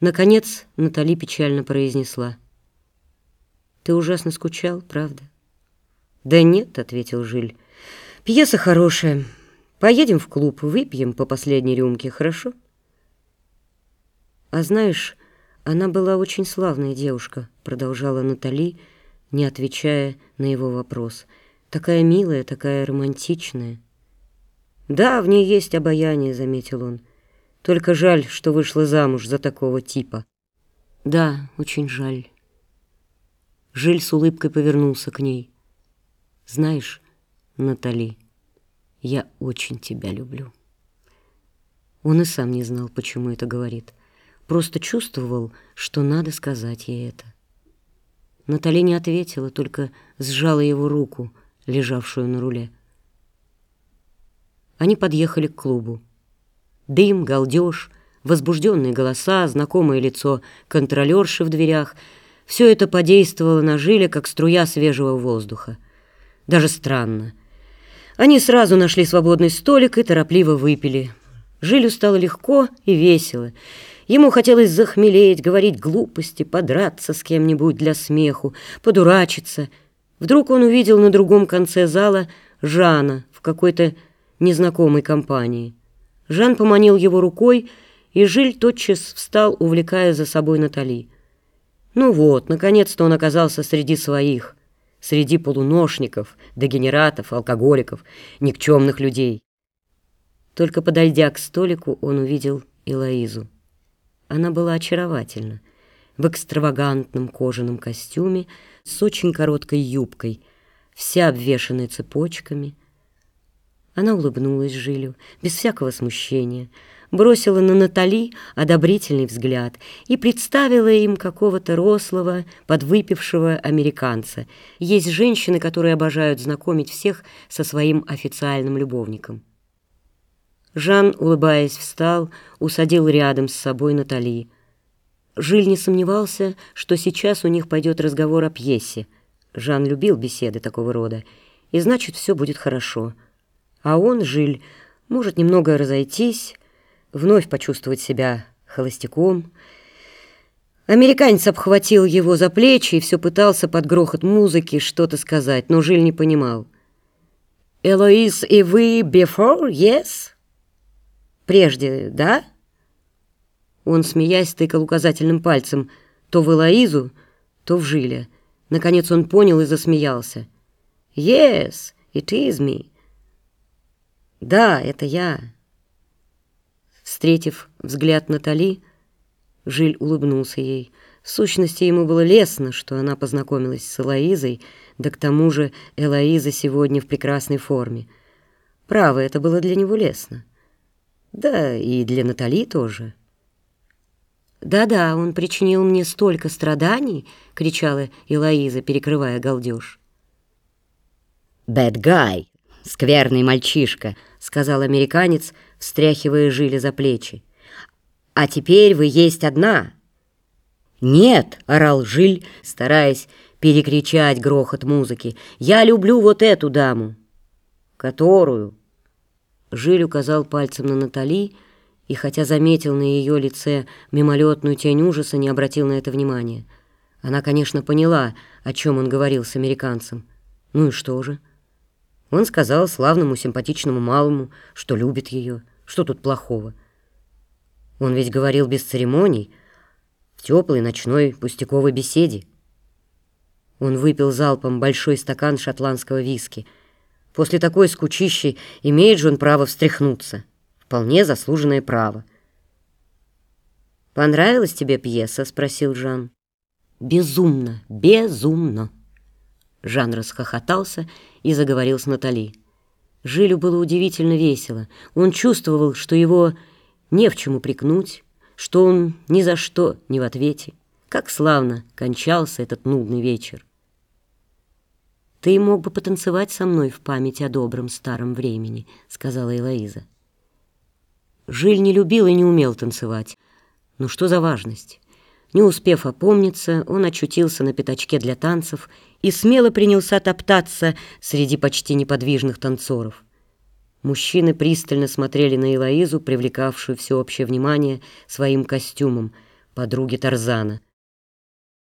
Наконец Натали печально произнесла. «Ты ужасно скучал, правда?» «Да нет», — ответил Жиль. «Пьеса хорошая. Поедем в клуб, выпьем по последней рюмке, хорошо?» «А знаешь, она была очень славная девушка», — продолжала Натали, не отвечая на его вопрос. «Такая милая, такая романтичная». «Да, в ней есть обаяние», — заметил он. Только жаль, что вышла замуж за такого типа. Да, очень жаль. Жиль с улыбкой повернулся к ней. Знаешь, Натали, я очень тебя люблю. Он и сам не знал, почему это говорит. Просто чувствовал, что надо сказать ей это. Натали не ответила, только сжала его руку, лежавшую на руле. Они подъехали к клубу. Дым, галдеж, возбужденные голоса, знакомое лицо контролерши в дверях — все это подействовало на Жиля, как струя свежего воздуха. Даже странно. Они сразу нашли свободный столик и торопливо выпили. Жилю стало легко и весело. Ему хотелось захмелеть, говорить глупости, подраться с кем-нибудь для смеху, подурачиться. Вдруг он увидел на другом конце зала Жана в какой-то незнакомой компании. Жан поманил его рукой, и Жиль тотчас встал, увлекая за собой Натали. Ну вот, наконец-то он оказался среди своих, среди полуношников, дегенератов, алкоголиков, никчемных людей. Только подойдя к столику, он увидел Элоизу. Она была очаровательна, в экстравагантном кожаном костюме с очень короткой юбкой, вся обвешанная цепочками — она улыбнулась Жилю, без всякого смущения, бросила на Натали одобрительный взгляд и представила им какого-то рослого, подвыпившего американца. Есть женщины, которые обожают знакомить всех со своим официальным любовником. Жан, улыбаясь, встал, усадил рядом с собой Натали. Жиль не сомневался, что сейчас у них пойдет разговор о пьесе. Жан любил беседы такого рода, и значит, все будет хорошо — а он, Жиль, может немного разойтись, вновь почувствовать себя холостяком. Американец обхватил его за плечи и все пытался под грохот музыки что-то сказать, но Жиль не понимал. «Элоиз и вы before, yes?» «Прежде, да?» Он, смеясь, тыкал указательным пальцем то в Элоизу, то в Жиля. Наконец он понял и засмеялся. «Yes, it is me». «Да, это я». Встретив взгляд Натали, Жиль улыбнулся ей. В сущности, ему было лестно, что она познакомилась с Элоизой, да к тому же Элоиза сегодня в прекрасной форме. Право, это было для него лестно. Да, и для Натали тоже. «Да-да, он причинил мне столько страданий!» — кричала Элоиза, перекрывая галдеж. «Bad guy!» Скверный мальчишка», — сказал американец, встряхивая Жиля за плечи. «А теперь вы есть одна». «Нет», — орал Жиль, стараясь перекричать грохот музыки. «Я люблю вот эту даму». «Которую?» Жиль указал пальцем на Натали, и, хотя заметил на ее лице мимолетную тень ужаса, не обратил на это внимания. Она, конечно, поняла, о чем он говорил с американцем. Ну и что же? Он сказал славному симпатичному малому, что любит ее. Что тут плохого? Он ведь говорил без церемоний, в теплой ночной пустяковой беседе. Он выпил залпом большой стакан шотландского виски. После такой скучищи имеет же он право встряхнуться. Вполне заслуженное право. «Понравилась тебе пьеса?» — спросил Жан. «Безумно, безумно!» Жан расхохотался и заговорил с Натали. Жилю было удивительно весело. Он чувствовал, что его не в чем упрекнуть, что он ни за что не в ответе. Как славно кончался этот нудный вечер. «Ты мог бы потанцевать со мной в память о добром старом времени», — сказала Элоиза. Жиль не любил и не умел танцевать. Ну что за важность? Не успев опомниться, он очутился на пятачке для танцев и смело принялся топтаться среди почти неподвижных танцоров. Мужчины пристально смотрели на Элоизу, привлекавшую всеобщее внимание своим костюмом, подруги Тарзана.